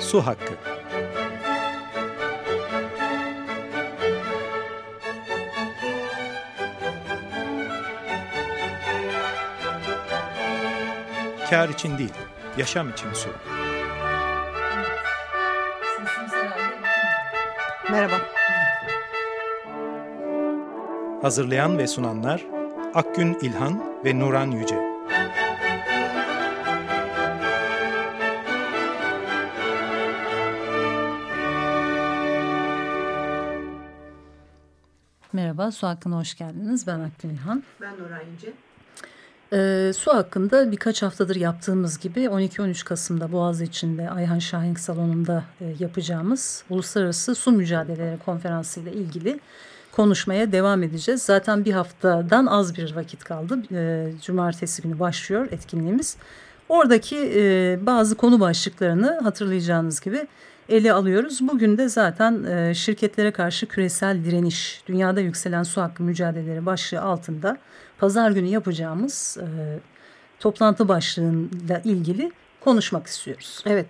Su Hakkı Kar için değil, yaşam için su. Merhaba. Hazırlayan ve sunanlar Akgün İlhan ve Nuran Yüce. Merhaba, Su Hakkı'na hoş geldiniz. Ben Akgün İlhan. Ben Nuran Yüce. Ee, su hakkında birkaç haftadır yaptığımız gibi 12-13 Kasım'da Boğazı içinde Ayhan Şahin Salonu'nda e, yapacağımız Uluslararası Su Mücadeleleri Konferansı ile ilgili konuşmaya devam edeceğiz. Zaten bir haftadan az bir vakit kaldı. E, Cumartesi günü başlıyor etkinliğimiz. Oradaki e, bazı konu başlıklarını hatırlayacağınız gibi ele alıyoruz. Bugün de zaten e, şirketlere karşı küresel direniş, dünyada yükselen su hakkı mücadeleleri başlığı altında pazar günü yapacağımız e, toplantı başlığıyla ilgili konuşmak istiyoruz. Evet.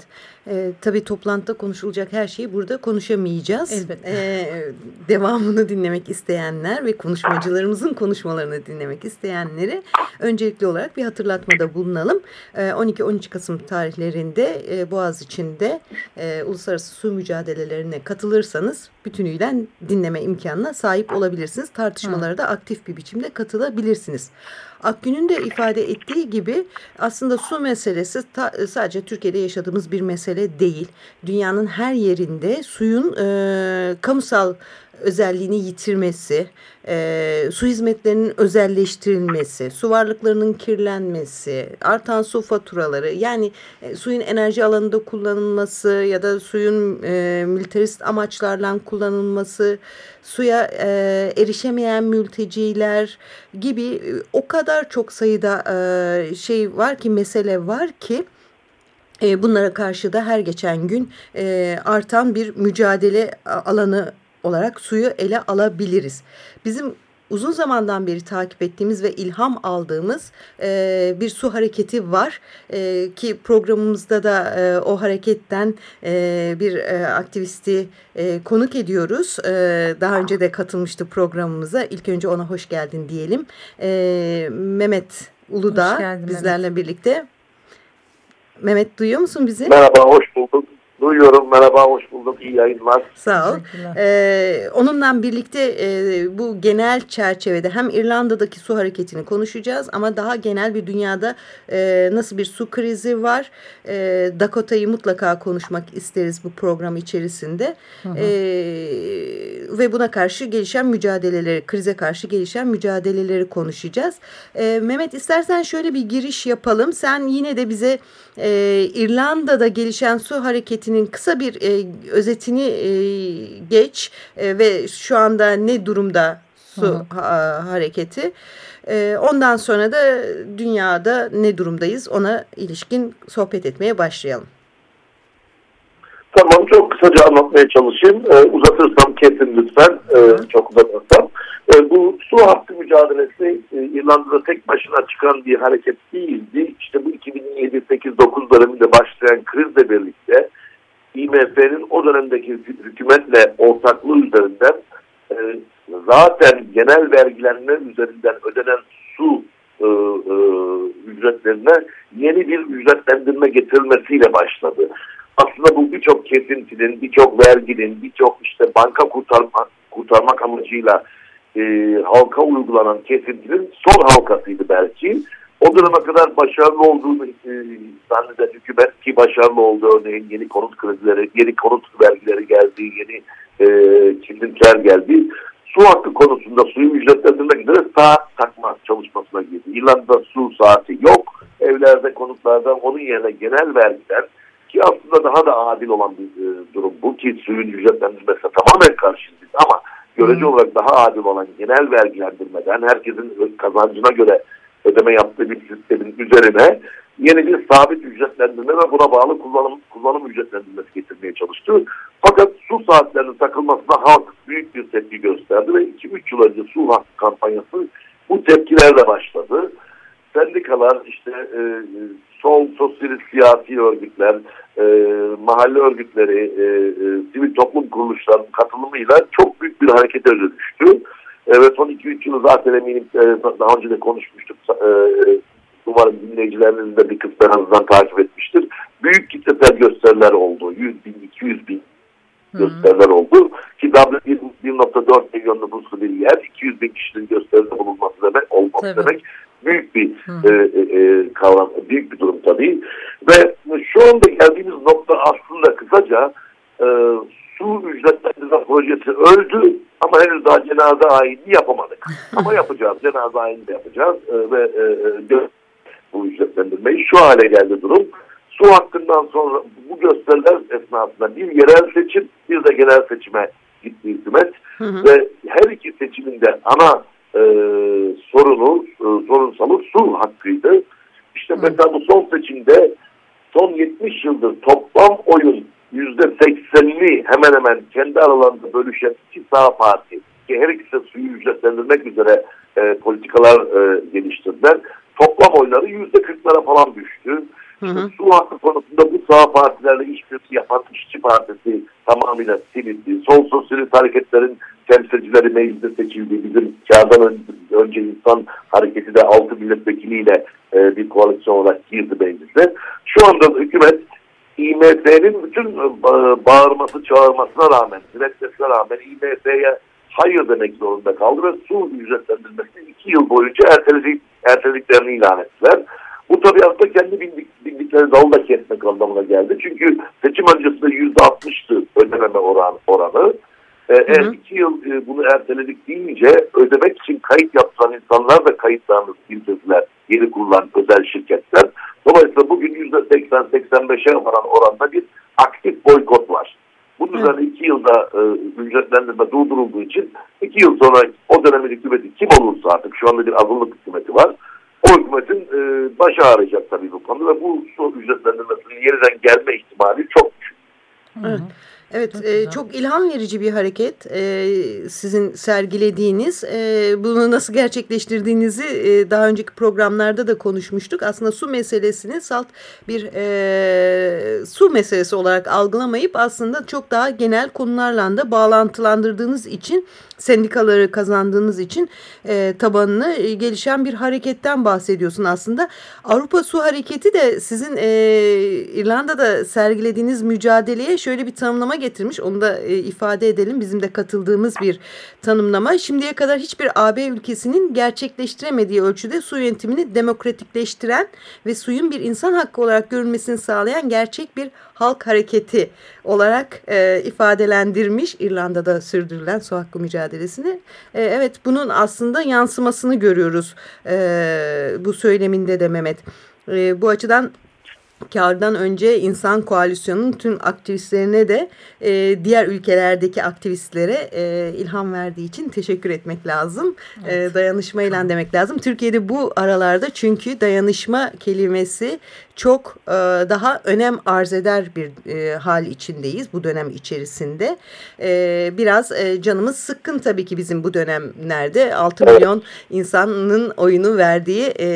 E, tabii toplantıda konuşulacak her şeyi burada konuşamayacağız. Elbette. E, devamını dinlemek isteyenler ve konuşmacılarımızın konuşmalarını dinlemek isteyenleri öncelikli olarak bir hatırlatmada bulunalım. E, 12-13 Kasım tarihlerinde e, Boğaziçi'nde e, uluslararası su mücadelelerine katılırsanız bütünüyle dinleme imkanına sahip olabilirsiniz. Tartışmalara da aktif bir biçimde katılabilirsiniz. Akgün'ün de ifade ettiği gibi aslında su meselesi ta, sadece Türkiye'de yaşadığımız bir mesele değil. Dünyanın her yerinde suyun e, kamusal özelliğini yitirmesi, e, su hizmetlerinin özelleştirilmesi, su varlıklarının kirlenmesi, artan su faturaları yani e, suyun enerji alanında kullanılması ya da suyun e, militarist amaçlarla kullanılması, suya e, erişemeyen mülteciler gibi e, o kadar çok sayıda e, şey var ki mesele var ki e, bunlara karşı da her geçen gün e, artan bir mücadele alanı olarak suyu ele alabiliriz. Bizim uzun zamandan beri takip ettiğimiz ve ilham aldığımız e, bir su hareketi var e, ki programımızda da e, o hareketten e, bir e, aktivisti e, konuk ediyoruz. E, daha önce de katılmıştı programımıza. İlk önce ona hoş geldin diyelim. E, Mehmet Uludağ bizlerle Mehmet. birlikte. Mehmet duyuyor musun bizi? Merhaba, hoş bulduk. Duyuyorum. Merhaba, hoş bulduk. İyi yayınlar. Sağ ol. Ee, onunla birlikte e, bu genel çerçevede hem İrlanda'daki su hareketini konuşacağız ama daha genel bir dünyada e, nasıl bir su krizi var. E, Dakota'yı mutlaka konuşmak isteriz bu program içerisinde. Hı hı. E, ve buna karşı gelişen mücadeleleri, krize karşı gelişen mücadeleleri konuşacağız. E, Mehmet istersen şöyle bir giriş yapalım. Sen yine de bize e, İrlanda'da gelişen su hareketinin kısa bir e, özetini e, geç e, ve şu anda ne durumda su ha, hareketi. E, ondan sonra da dünyada ne durumdayız ona ilişkin sohbet etmeye başlayalım. Tamam çok kısaca anlatmaya çalışayım. Ee, uzatırsam kesin lütfen. Ee, çok uzatırsam. Ee, bu su hakkı mücadelesi e, İrlanda'da tek başına çıkan bir hareket değildi. İşte bu 2007-8-9 döneminde başlayan krizle birlikte IMF'nin o dönemdeki hükümetle ortaklığı üzerinden e, zaten genel vergilenme üzerinden ödenen su e, e, ücretlerine yeni bir ücretlendirme getirilmesiyle başladı. Aslında bu birçok kesintinin, birçok verginin, birçok işte banka kurtarma, kurtarmak amacıyla e, halka uygulanan kesintinin son halkasıydı belki. O döneme kadar başarılı olduğunu e, zanneden hükümet ki başarılı oldu örneğin yeni konut krizleri, yeni konut vergileri geldi, yeni e, kimlikler geldi. Su hakkı konusunda suyu ücretlendirmek üzere saat takma çalışmasına girdi. İrlanda su saati yok. Evlerde, konutlarda onun yerine genel vergiler ki aslında daha da adil olan bir e, durum bu ki suyun ücretlendirmesine tamamen karşıyız ama görece hmm. olarak daha adil olan genel vergilendirmeden herkesin kazancına göre ödeme yaptığı bir sistemin üzerine yeni bir sabit ücretlendirme ve buna bağlı kullanım, kullanım ücretlendirmesi getirmeye çalıştı. Fakat su saatlerinin takılmasına halk büyük bir tepki gösterdi ve 2-3 yıl önce su hakkı kampanyası bu tepkilerle başladı. Sendikalar işte e, sol sosyalist siyasi örgütler, e, mahalle örgütleri, e, e, sivil toplum kuruluşlarının katılımıyla çok büyük bir harekete dönüştü. E, ve son 2-3 yılı zaten eminim e, daha önce de konuşmuştuk. E, umarım dinleyicileriniz de bir kısmı en azından takip etmiştir. Büyük kitlesel gösteriler oldu. 100 bin, 200 bin gösteriler oldu. Ki Dublin 1.4 milyon nüfuslu bir yer. 200 bin kişinin gösteride bulunması demek, olması Tabii. demek büyük bir e, e, e, kavram, büyük bir durum tabii. Ve şu anda geldiğimiz nokta aslında kısaca e, su ücretlendirme projesi öldü ama henüz daha cenaze ayini yapamadık. ama yapacağız, cenaze ayini de yapacağız e, ve e, e, bu ücretlendirmeyi şu hale geldi durum. Su hakkından sonra bu gösteriler esnasında bir yerel seçim bir de genel seçime gitti hükümet hı hı. ve her iki seçiminde ana e, sorunu, e, sorunsalı su hakkıydı. İşte hı. mesela bu son seçimde son 70 yıldır toplam oyun yüzde seksenini hemen hemen kendi aralarında bölüşen iki sağ parti ki her ikisi suyu ücretlendirmek üzere e, politikalar e, geliştirdiler. Toplam oyları yüzde kırklara falan düştü. Hı hı. Su hakkı konusunda bu sağ partilerle işbirliği yapan işçi partisi tamamıyla silindi. Sol sosyalist hareketlerin temsilcileri mecliste seçildi. Bizim kağıdan önce insan hareketi de 6 milletvekiliyle e, bir koalisyon olarak girdi meclise. Şu anda hükümet İMF'nin bütün e, bağırması çağırmasına rağmen, diretmesine rağmen İMF'ye hayır demek zorunda kaldı ve su ücretlendirmesini iki yıl boyunca erteledik, ertelediklerini ilan ettiler. Bu tabii aslında kendi bindik, bindikleri dalı da kesmek anlamına geldi. Çünkü seçim öncesinde yüzde altmıştı ödememe oran, oranı. Ee, eğer iki yıl e, bunu erteledik deyince ödemek için kayıt yaptıran insanlar da kayıtlarını sildirdiler. Yeni kurulan özel şirketler. Dolayısıyla bugün yüzde seksen, seksen beşe varan oranda bir aktif boykot var. Bunun üzerine iki yılda e, ücretlendirme durdurulduğu için iki yıl sonra o dönemin hükümeti kim olursa artık şu anda bir azınlık hükümeti var o hükümetin e, başı ağrıyacak tabii bu konuda ve bu su ücretlendirmesinin yeniden gelme ihtimali çok düşük. Evet. Evet, e, çok ilham verici bir hareket e, sizin sergilediğiniz. E, bunu nasıl gerçekleştirdiğinizi e, daha önceki programlarda da konuşmuştuk. Aslında su meselesini salt bir e, su meselesi olarak algılamayıp aslında çok daha genel konularla da bağlantılandırdığınız için sendikaları kazandığınız için e, tabanını e, gelişen bir hareketten bahsediyorsun aslında. Avrupa Su Hareketi de sizin e, İrlanda'da sergilediğiniz mücadeleye şöyle bir tanımlama getirmiş. Onu da e, ifade edelim. Bizim de katıldığımız bir tanımlama. Şimdiye kadar hiçbir AB ülkesinin gerçekleştiremediği ölçüde su yönetimini demokratikleştiren ve suyun bir insan hakkı olarak görülmesini sağlayan gerçek bir halk hareketi olarak e, ifadelendirmiş İrlanda'da sürdürülen su hakkı mücadelesini. E, evet bunun aslında yansımasını görüyoruz e, bu söyleminde de Mehmet. E, bu açıdan kardan önce insan koalisyonunun tüm aktivistlerine de e, diğer ülkelerdeki aktivistlere e, ilham verdiği için teşekkür etmek lazım. E, evet. E, dayanışmayla demek lazım. Türkiye'de bu aralarda çünkü dayanışma kelimesi çok e, daha önem arz eder bir e, hal içindeyiz bu dönem içerisinde. E, biraz e, canımız sıkkın tabii ki bizim bu dönemlerde 6 milyon insanın oyunu verdiği e,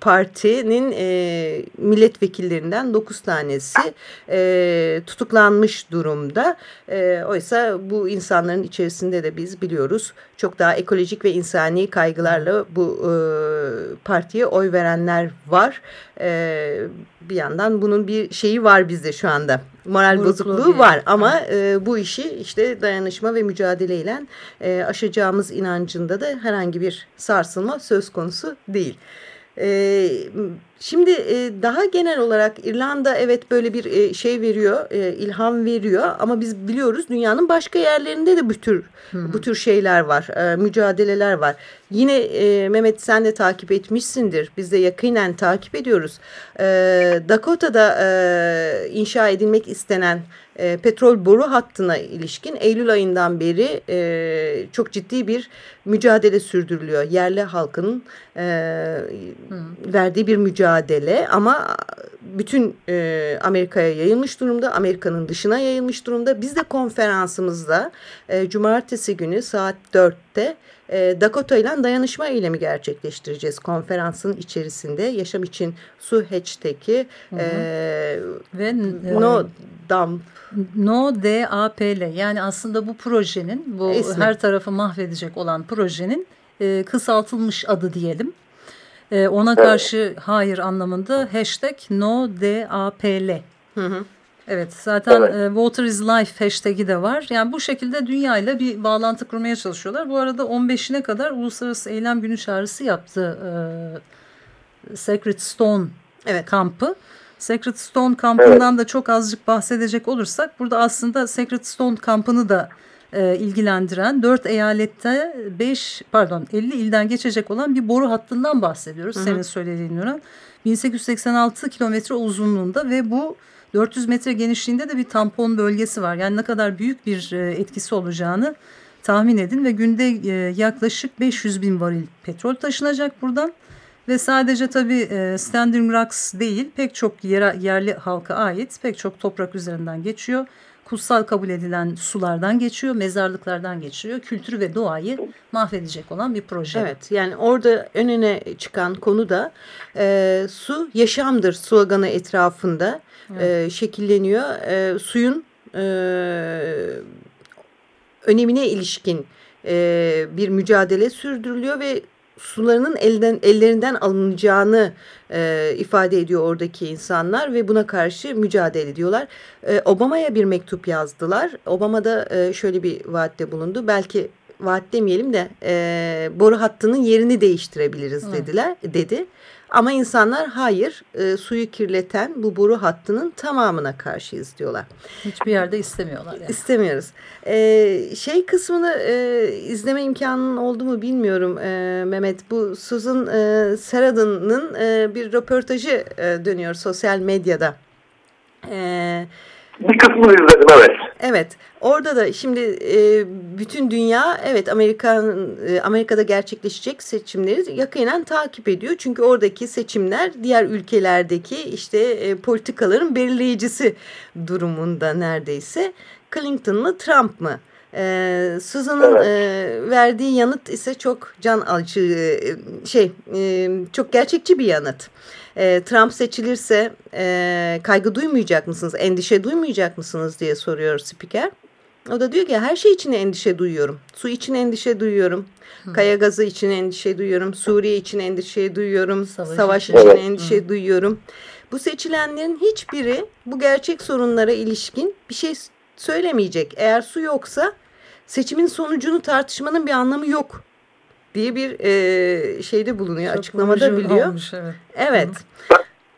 partinin e, milletvekillerinden 9 tanesi e, tutuklanmış durumda. E, oysa bu insanların içerisinde de biz biliyoruz çok daha ekolojik ve insani kaygılarla bu e, partiye oy verenler var. E, bir yandan bunun bir şeyi var bizde şu anda. Moral Burukluğu bozukluğu var ama e, bu işi işte dayanışma ve mücadeleyle e, aşacağımız inancında da herhangi bir sarsılma söz konusu değil. E, Şimdi e, daha genel olarak İrlanda evet böyle bir e, şey veriyor, e, ilham veriyor ama biz biliyoruz dünyanın başka yerlerinde de bu tür Hı bu tür şeyler var, mücadeleler var. Yine Mehmet sen de takip etmişsindir, biz de yakinen takip ediyoruz. Dakota'da inşa edilmek istenen petrol boru hattına ilişkin Eylül ayından beri çok ciddi bir mücadele sürdürülüyor. Yerli halkın verdiği bir mücadele mücadele ama bütün e, Amerika'ya yayılmış durumda. Amerika'nın dışına yayılmış durumda. Biz de konferansımızda e, cumartesi günü saat 4'te e, Dakota ile dayanışma eylemi gerçekleştireceğiz. Konferansın içerisinde Yaşam için Su hashtag'i e, ve No Dump No DAPL yani aslında bu projenin bu İsmi. her tarafı mahvedecek olan projenin e, kısaltılmış adı diyelim. E, ona karşı hayır anlamında hashtag no DAPL. Hı hı. Evet zaten evet. E, Water is Life hashtag'i de var. Yani bu şekilde dünyayla bir bağlantı kurmaya çalışıyorlar. Bu arada 15'ine kadar Uluslararası Eylem Günü çağrısı yaptı e, Sacred Stone evet. kampı. Sacred Stone kampından evet. da çok azıcık bahsedecek olursak burada aslında Sacred Stone kampını da e, ilgilendiren 4 eyalette 5 pardon 50 ilden geçecek olan bir boru hattından bahsediyoruz. Hı hı. Senin söylediğin Nurhan. 1886 kilometre uzunluğunda ve bu 400 metre genişliğinde de bir tampon bölgesi var. Yani ne kadar büyük bir e, etkisi olacağını tahmin edin ve günde e, yaklaşık 500 bin varil petrol taşınacak buradan. Ve sadece tabii e, Standing Rocks değil pek çok yerli halka ait pek çok toprak üzerinden geçiyor kutsal kabul edilen sulardan geçiyor, mezarlıklardan geçiyor. Kültürü ve doğayı mahvedecek olan bir proje. Evet yani orada önüne çıkan konu da e, su yaşamdır sloganı etrafında. E, şekilleniyor. E, suyun e, önemine ilişkin e, bir mücadele sürdürülüyor ve sularının elden ellerinden alınacağını e, ifade ediyor oradaki insanlar ve buna karşı mücadele ediyorlar. E, Obama'ya bir mektup yazdılar. Obama da e, şöyle bir vaatte bulundu. Belki vaat demeyelim de e, boru hattının yerini değiştirebiliriz dediler dedi. Ama insanlar hayır e, suyu kirleten bu boru hattının tamamına karşıyız diyorlar. Hiçbir yerde istemiyorlar. Yani. İstemiyoruz. E, şey kısmını e, izleme imkanın oldu mu bilmiyorum e, Mehmet. Bu Susan e, Sarandon'ın e, bir röportajı e, dönüyor sosyal medyada. Evet bir kısmını izledim evet. Evet. Orada da şimdi e, bütün dünya evet Amerika e, Amerika'da gerçekleşecek seçimleri yakinen takip ediyor. Çünkü oradaki seçimler diğer ülkelerdeki işte e, politikaların belirleyicisi durumunda neredeyse. Clinton mı Trump mı? Ee, Susan'ın evet. e, verdiği yanıt ise çok can alıcı e, şey e, çok gerçekçi bir yanıt e, Trump seçilirse e, kaygı duymayacak mısınız, endişe duymayacak mısınız diye soruyor spiker. O da diyor ki her şey için endişe duyuyorum. Su için endişe duyuyorum. Hı. Kaya gazı için endişe duyuyorum. Suriye için endişe duyuyorum. Savaş, Savaş için, için endişe Hı. duyuyorum. Bu seçilenlerin hiçbiri bu gerçek sorunlara ilişkin bir şey söylemeyecek. Eğer su yoksa seçimin sonucunu tartışmanın bir anlamı yok diye bir e, şeyde bulunuyor, çok açıklamada biliyor. Olmuş, evet. evet.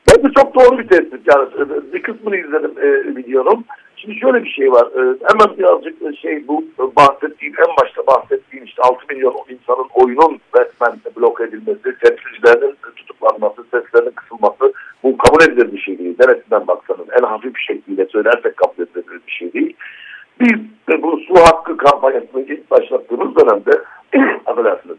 Ben, de çok doğru bir tespit. Yani e, bir kısmını izledim e, biliyorum. Şimdi şöyle bir şey var. E, hemen birazcık e, şey bu bahsettiğim en başta bahsettiğim işte 6 milyon insanın oyunun resmen blok edilmesi, temsilcilerinin tutuklanması, seslerinin kısılması bu kabul edilir bir şey değil. Neresinden baksanız en hafif bir şekilde söylersek kabul edilir bir şey değil. Biz de bu su hakkı kampanyasını ilk başlattığımız dönemde affedersiniz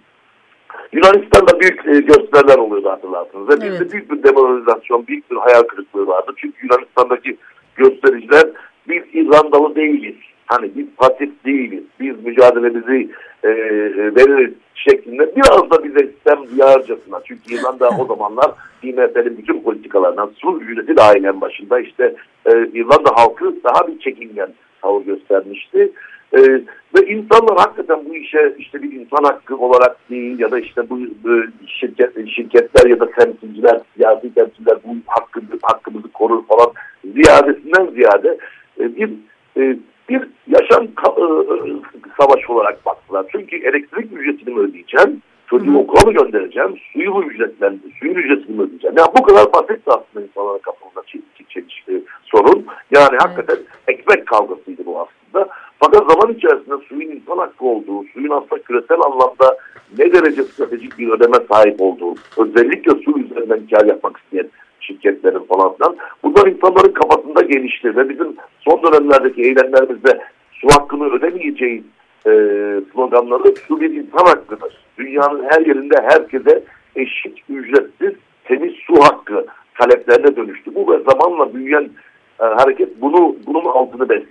Yunanistan'da büyük e, gösteriler oluyordu hatırlarsınız. Ve evet. bizde büyük bir demoralizasyon, büyük bir hayal kırıklığı vardı. Çünkü Yunanistan'daki göstericiler biz İrlandalı değiliz. Hani biz pasif değiliz. Biz mücadelemizi e, e, veririz şeklinde biraz da bize sistem diyarcasına. Çünkü İrlanda o zamanlar IMF'nin bütün politikalarından su ücreti dahil en başında işte e, İrlanda halkı daha bir çekingen tavır göstermişti. E, ve insanlar hakikaten bu işe işte bir insan hakkı olarak değil ya da işte bu e, şirket, şirketler ya da temsilciler, siyasi temsilciler bu hakkı, hakkımızı korur falan ziyadesinden ziyade e, bir e, bir yaşam e, savaş olarak baktılar. Çünkü elektrik ücretini ödeyeceğim, çocuğu okula mı göndereceğim, suyu mu ücretlendir, suyun ücretini mi ödeyeceğim? Yani bu kadar basit aslında kafasında çelişki sorun. Yani evet. hakikaten ekmek kavgasıydı bu Fakat zaman içerisinde suyun insan hakkı olduğu, suyun aslında küresel anlamda ne derece stratejik bir öneme sahip olduğu, özellikle su üzerinden kar yapmak isteyen şirketlerin falan filan. Bunlar insanların kafasında gelişti ve bizim son dönemlerdeki eylemlerimizde su hakkını ödemeyeceğiz e, sloganları su bir insan hakkıdır. Dünyanın her yerinde herkese eşit ücretsiz temiz su hakkı taleplerine dönüştü. Bu ve zamanla büyüyen e, hareket bunu bunun altını besledi.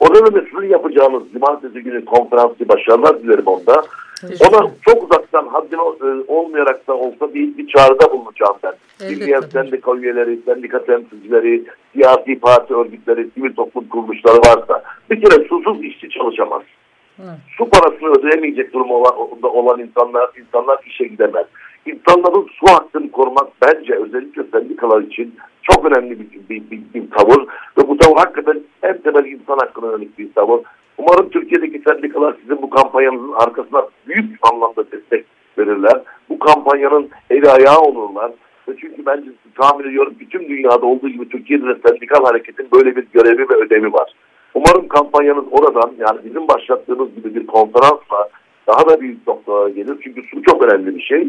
O nedenle sizin yapacağınız cumartesi günü konferansı başarılar dilerim onda. Ona çok uzaktan haddine olmayarak da olsa bir, bir çağrıda bulunacağım ben. Bilmeyen sendika üyeleri, sendika temsilcileri, siyasi parti örgütleri, sivil toplum kuruluşları varsa bir kere susuz işçi çalışamaz. Evet. Su parasını ödeyemeyecek durumu olan, olan insanlar insanlar işe gidemez. İnsanların su hakkını korumak bence özellikle sendikalar için çok önemli bir, bir, bir, bir tavır ve bu tavır hakikaten en temel insan hakkına yönelik bir tavır. Umarım Türkiye'deki sendikalar sizin bu kampanyanızın arkasına büyük anlamda destek verirler. Bu kampanyanın eli ayağı olurlar. Çünkü bence tahmin ediyorum tüm dünyada olduğu gibi Türkiye'de de sendikal hareketin böyle bir görevi ve ödevi var. Umarım kampanyanız oradan yani bizim başlattığımız gibi bir konferansla daha da büyük noktalara gelir. Çünkü su çok önemli bir şey.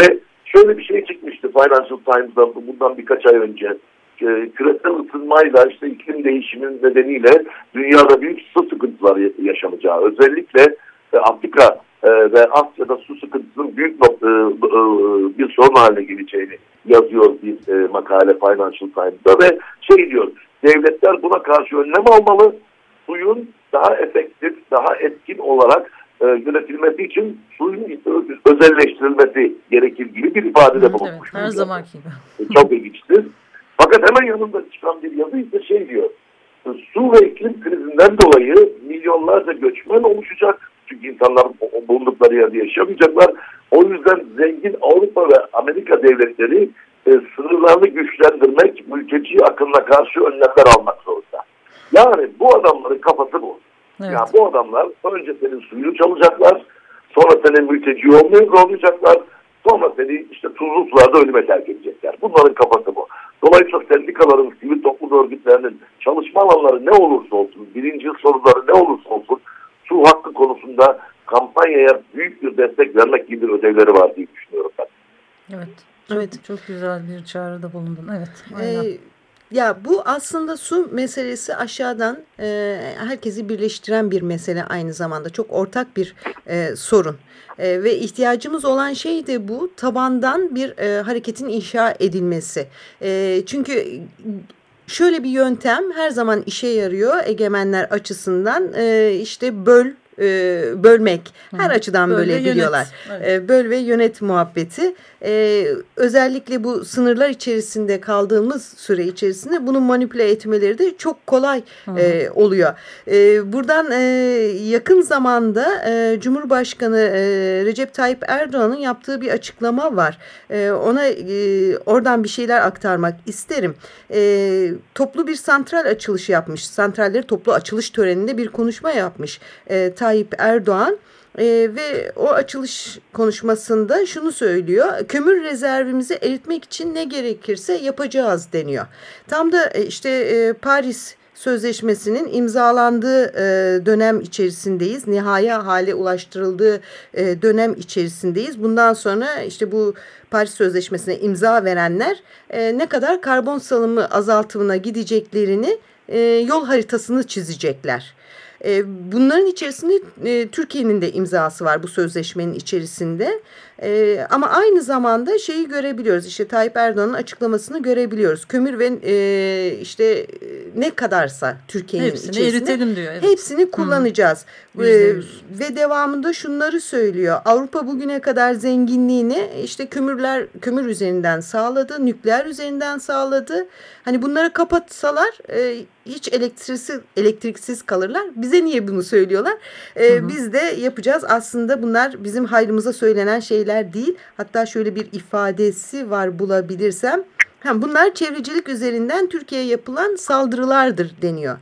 Ve şöyle bir şey çıkmıştı Financial Times'da bundan birkaç ay önce. E, küresel ısınmayla işte iklim değişiminin nedeniyle dünyada büyük su sıkıntıları yaşanacağı. Özellikle e, Afrika e, ve Asya'da su sıkıntısının büyük e, e, bir sorun haline geleceğini yazıyor bir e, makale Financial Times'da ve şey diyor devletler buna karşı önlem almalı. Suyun daha efektif, daha etkin olarak e, yönetilmesi için suyun özelleştirilmesi gerekir gibi bir ifadede bulunmuş. Evet, her zaman gibi. Çok ilginçtir. Fakat hemen yanında çıkan bir yazı ise şey diyor. Su ve iklim krizinden dolayı milyonlarca göçmen oluşacak. Çünkü insanlar bulundukları yerde yaşamayacaklar. O yüzden zengin Avrupa ve Amerika devletleri e, sınırlarını güçlendirmek, mülteci akınına karşı önlemler almak zorunda. Yani bu adamların kafası bu. Evet. Yani bu adamlar önce senin suyunu çalacaklar, sonra senin mülteci olmayı zorlayacaklar, sonra seni işte tuzlu sularda ölüme terk edecekler. Bunların kafası bu. Dolayısıyla sendikaların, sivil toplum örgütlerinin çalışma alanları ne olursa olsun, birinci soruları ne olursa olsun su hakkı konusunda kampanyaya büyük bir destek vermek gibi bir ödevleri var diye düşünüyorum ben. Evet. Çok, evet. çok güzel bir çağrıda bulundun. Evet. Aynen. Ee, ya bu aslında su meselesi aşağıdan e, herkesi birleştiren bir mesele aynı zamanda. Çok ortak bir e, sorun. E, ve ihtiyacımız olan şey de bu tabandan bir e, hareketin inşa edilmesi. E, çünkü şöyle bir yöntem her zaman işe yarıyor egemenler açısından. E, işte böl e, bölmek. Her Hı. açıdan Böl bölebiliyorlar. Evet. E, böl ve yönet muhabbeti. E, özellikle bu sınırlar içerisinde kaldığımız süre içerisinde bunu manipüle etmeleri de çok kolay e, oluyor. E, buradan e, yakın zamanda e, Cumhurbaşkanı e, Recep Tayyip Erdoğan'ın yaptığı bir açıklama var. E, ona e, oradan bir şeyler aktarmak isterim. E, toplu bir santral açılışı yapmış. Santralleri toplu açılış töreninde bir konuşma yapmış. E, Tayyip Erdoğan e, ve o açılış konuşmasında şunu söylüyor. Kömür rezervimizi eritmek için ne gerekirse yapacağız deniyor. Tam da e, işte e, Paris Sözleşmesi'nin imzalandığı e, dönem içerisindeyiz. Nihaya hale ulaştırıldığı e, dönem içerisindeyiz. Bundan sonra işte bu Paris Sözleşmesi'ne imza verenler e, ne kadar karbon salımı azaltımına gideceklerini e, yol haritasını çizecekler. Bunların içerisinde Türkiye'nin de imzası var bu sözleşmenin içerisinde. E, ama aynı zamanda şeyi görebiliyoruz. İşte Tayyip Erdoğan'ın açıklamasını görebiliyoruz. Kömür ve e, işte e, ne kadarsa Türkiye'nin hepsini eritelim diyor. Evet. Hepsini kullanacağız. Hmm. E, ve devamında şunları söylüyor. Avrupa bugüne kadar zenginliğini işte kömürler kömür üzerinden sağladı, nükleer üzerinden sağladı. Hani bunları kapatsalar e, hiç elektriksiz elektriksiz kalırlar. Bize niye bunu söylüyorlar? E, hı hı. Biz de yapacağız. Aslında bunlar bizim hayrımıza söylenen şeyler şeyler değil. Hatta şöyle bir ifadesi var bulabilirsem. Ha, bunlar çevrecilik üzerinden Türkiye'ye yapılan saldırılardır deniyor.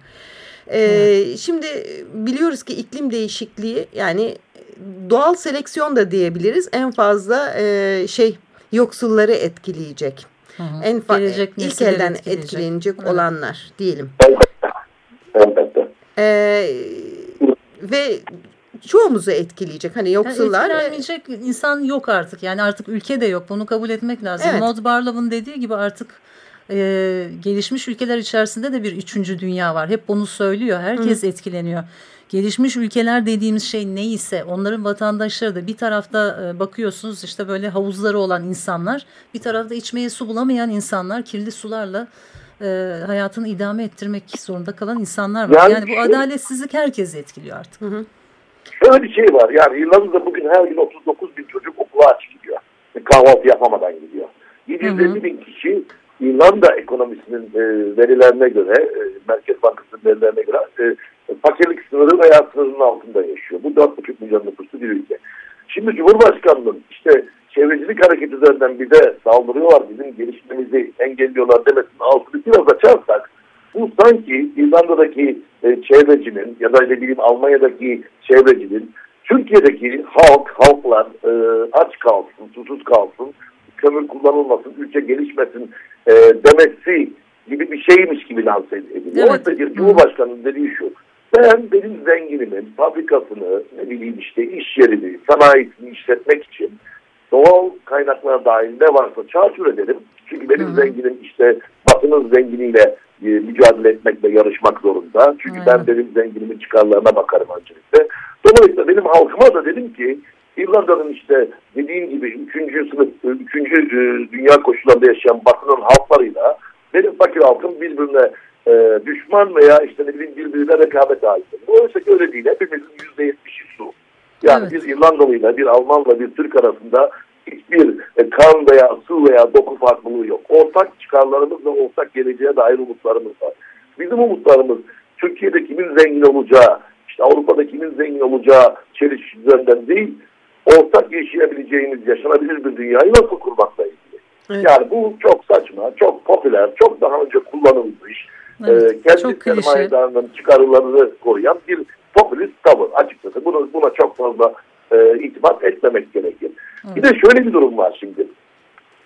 Ee, evet. Şimdi biliyoruz ki iklim değişikliği yani doğal seleksiyon da diyebiliriz. En fazla e, şey yoksulları etkileyecek. Hı hı. En Gelecek ilk elden etkileyecek, etkilenecek evet. olanlar diyelim. Ee, ve çoğumuzu etkileyecek. Hani yoksullar. Yani etkilenmeyecek insan yok artık. Yani artık ülke de yok. Bunu kabul etmek lazım. Evet. Maud Barlow'un dediği gibi artık e, gelişmiş ülkeler içerisinde de bir üçüncü dünya var. Hep bunu söylüyor. Herkes Hı. etkileniyor. Gelişmiş ülkeler dediğimiz şey neyse onların vatandaşları da bir tarafta e, bakıyorsunuz işte böyle havuzları olan insanlar bir tarafta içmeye su bulamayan insanlar kirli sularla e, hayatını idame ettirmek zorunda kalan insanlar var. Yani, yani bu adaletsizlik herkesi etkiliyor artık. Hı hı. Şöyle bir şey var yani İrlanda'da bugün her gün 39 bin çocuk okula aç gidiyor. Kahvaltı yapamadan gidiyor. 750 bin kişi İrlanda ekonomisinin e, verilerine göre, e, Merkez Bankası'nın verilerine göre e, fakirlik sınırı veya sınırının altında yaşıyor. Bu 4,5 milyon nüfuslu bir ülke. Şimdi Cumhurbaşkanı'nın işte çevrecilik hareketi üzerinden bize saldırıyorlar, bizim gelişmemizi engelliyorlar demesinin altını biraz açarsak bu sanki İrlanda'daki e, çevrecinin ya da ne bileyim Almanya'daki çevrecinin Türkiye'deki halk, halklar e, aç kalsın, susuz kalsın, kömür kullanılmasın, ülke gelişmesin e, demesi gibi bir şeymiş gibi lanse ediliyor. Evet. Oysa Cumhurbaşkanı'nın dediği şu, ben benim zenginimin fabrikasını, ne bileyim işte iş yerini, sanayisini işletmek için doğal kaynaklara dahil ne varsa çarçur edelim. Çünkü benim Hı -hı. zenginim işte batının zenginiyle e, mücadele etmekle yarışmak zorunda. Çünkü Hı ben benim zenginimin çıkarlarına bakarım öncelikle. Dolayısıyla benim halkıma da dedim ki İrlanda'nın işte dediğim gibi üçüncü sınıf, üçüncü e, dünya koşullarında yaşayan batının halklarıyla benim fakir halkım birbirine e, düşman veya işte ne bileyim birbirine rekabet halinde. Oysa ki öyle değil. Hepimizin yüzde yetmişi su. Yani evet. bir İrlandalıyla, bir Almanla, bir Türk arasında hiçbir e, kan veya su veya doku farklılığı yok. Ortak çıkarlarımız ve ortak geleceğe dair umutlarımız var. Bizim umutlarımız Türkiye'de kimin zengin olacağı, işte Avrupa'da kimin zengin olacağı çeliş üzerinden değil, ortak yaşayabileceğimiz, yaşanabilir bir dünyayı nasıl kurmakla ilgili. Evet. Yani bu çok saçma, çok popüler, çok daha önce kullanılmış, evet, e, kendi sermayedarının çıkarlarını koruyan bir popülist tavır açıkçası. Bunu, buna çok fazla e, itimat etmemek gerekir. Evet. Bir de şöyle bir durum var şimdi.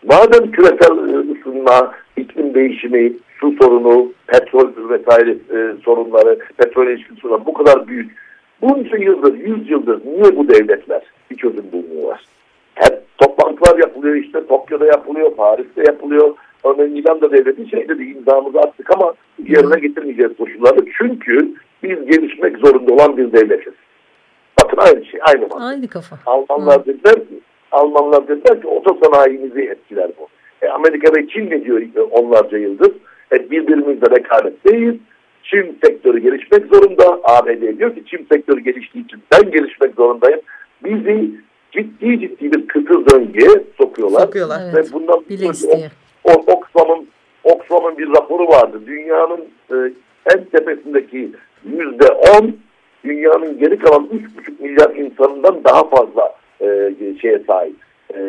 Madem küresel ısınma, iklim değişimi, su sorunu, petrol vesaire e, sorunları, petrol ilişkin sorunları bu kadar büyük. Bunca yıldır, yüz yıldır niye bu devletler bir çözüm bulmuyorlar? Hep toplantılar yapılıyor işte Tokyo'da yapılıyor, Paris'te yapılıyor. Örneğin İrlanda devleti şey dedi imzamızı attık ama yerine getirmeyeceğiz koşulları. Çünkü biz gelişmek zorunda olan bir devletiz. Bakın aynı şey, aynı mantık. Aynı kafa. Almanlar Hı. dediler ki, Almanlar dediler ki otosanayimizi etkiler bu. E, Amerika ve Çin ne diyor onlarca yıldır? E, birbirimizle rekabet değil. Çin sektörü gelişmek zorunda. ABD diyor ki Çin sektörü geliştiği için ben gelişmek zorundayım. Bizi ciddi ciddi bir kısır döngüye sokuyorlar. Sokuyorlar. Evet. Ve bundan o, o, Oxfam'ın Oxfam'ın bir raporu vardı. Dünyanın e, en tepesindeki yüzde on dünyanın geri kalan üç buçuk milyar insanından daha fazla e, şeye sahip. E,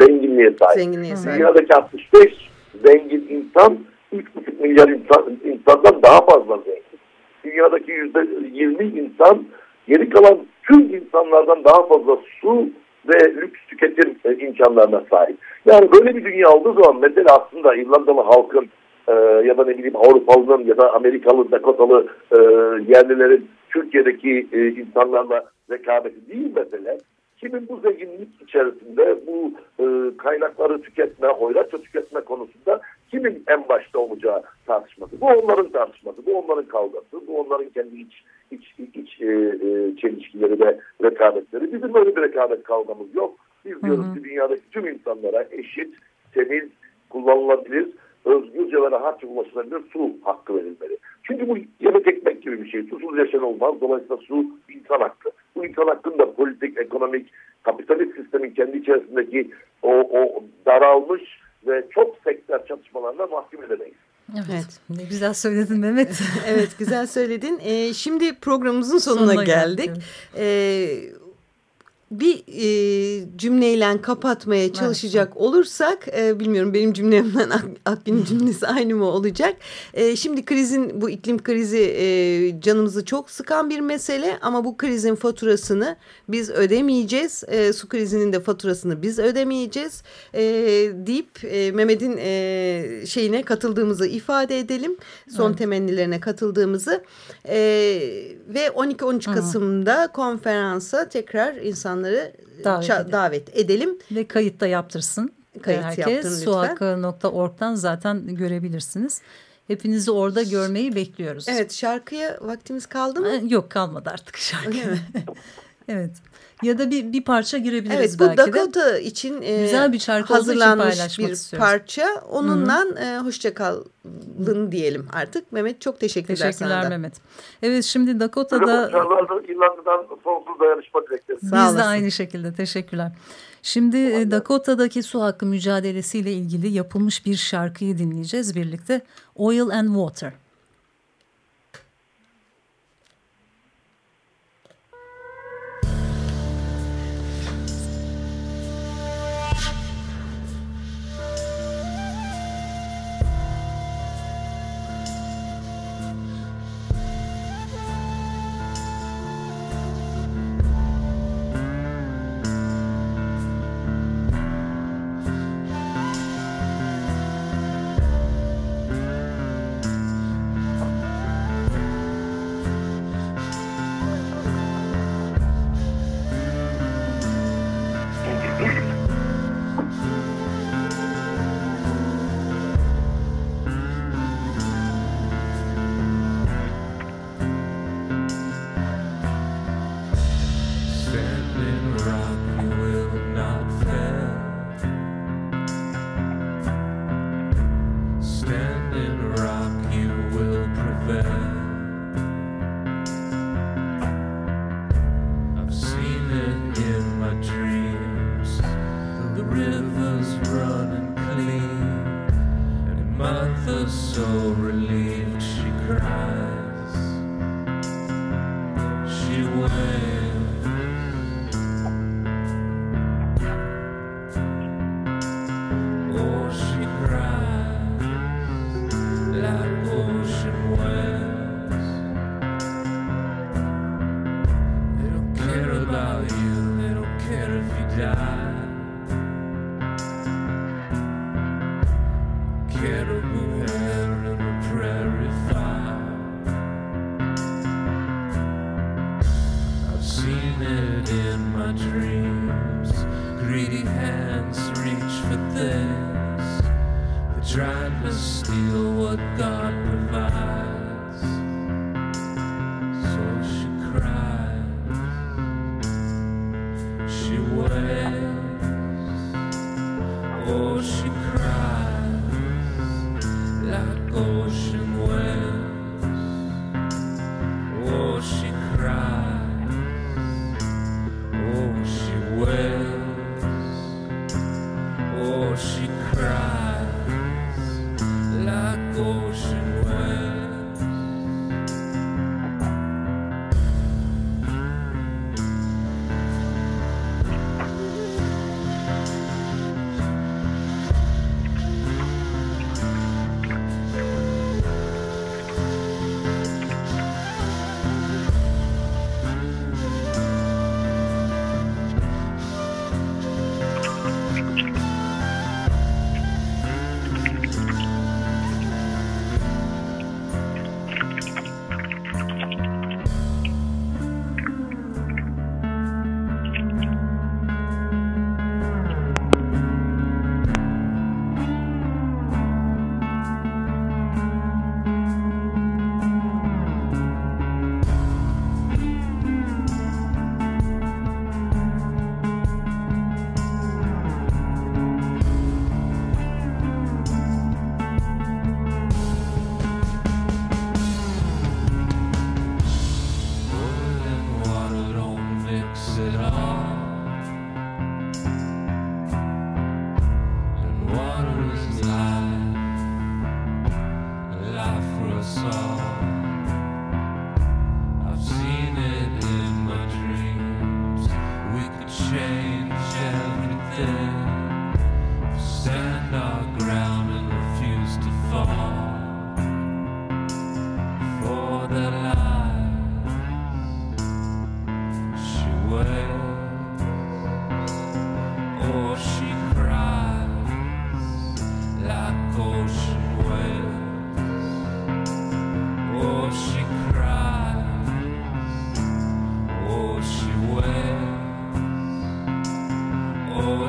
zenginliğe sahip. Zenginliğe sahip. Dünyadaki 65 zengin insan üç buçuk milyar insan, insandan daha fazla zengin. Dünyadaki yüzde yirmi insan geri kalan tüm insanlardan daha fazla su ve lüks tüketim e, imkanlarına sahip. Yani böyle bir dünya olduğu zaman mesela aslında İrlandalı halkın e, ya da ne bileyim Avrupalı'nın ya da Amerikalı, Dakotalı e, yerlilerin Türkiye'deki e, insanlarla rekabeti değil mesele. Kimin bu zenginlik içerisinde bu e, kaynakları tüketme, hoyratça tüketme konusunda kimin en başta olacağı tartışması. Bu onların tartışması, bu onların kavgası, bu onların kendi iç iç, iç e, e, çelişkileri ve rekabetleri. Bizim öyle bir rekabet kavgamız yok. Biz diyoruz ki dünyadaki tüm insanlara eşit, temiz, kullanılabilir, özgürce ve rahatça ulaşılabilir su hakkı verilmeli. Çünkü bu yemek ekmek gibi bir şey. Susuz yaşam olmaz. Dolayısıyla su insan hakkı. Bu insan hakkında politik, ekonomik, kapitalist sistemin kendi içerisindeki o, o daralmış ve çok sektör çatışmalarına mahkum edemeyiz. Evet. Ne güzel söyledin Mehmet. evet güzel söyledin. Ee, şimdi programımızın sonuna, sonuna geldik. geldik. Ee, bir e, cümleyle kapatmaya çalışacak evet. olursak e, bilmiyorum benim cümlemden Ak Akgün'ün cümlesi aynı mı olacak? E, şimdi krizin bu iklim krizi e, canımızı çok sıkan bir mesele ama bu krizin faturasını biz ödemeyeceğiz. E, su krizinin de faturasını biz ödemeyeceğiz e, deyip e, Mehmet'in e, şeyine katıldığımızı ifade edelim. Son evet. temennilerine katıldığımızı e, ve 12-13 Kasım'da konferansa tekrar insan insanları davet, edelim. davet edelim. Ve kayıt da yaptırsın. kayıt herkes suhakkı.org'dan zaten görebilirsiniz. Hepinizi orada görmeyi bekliyoruz. Evet şarkıya vaktimiz kaldı mı? Yok kalmadı artık şarkı. evet. Ya da bir, bir parça girebiliriz evet, belki de. Evet bu Dakota için e, Güzel bir şarkı hazırlanmış bir istiyoruz. parça. Onunla e, hoşçakalın diyelim artık. Mehmet çok teşekkürler, teşekkürler sana da. Mehmet. Evet şimdi Dakota'da... İrlanda'dan sonsuz dayanışma dilekleri. Biz de aynı şekilde teşekkürler. Şimdi Vallahi. Dakota'daki su hakkı mücadelesiyle ilgili yapılmış bir şarkıyı dinleyeceğiz birlikte. Oil and Water.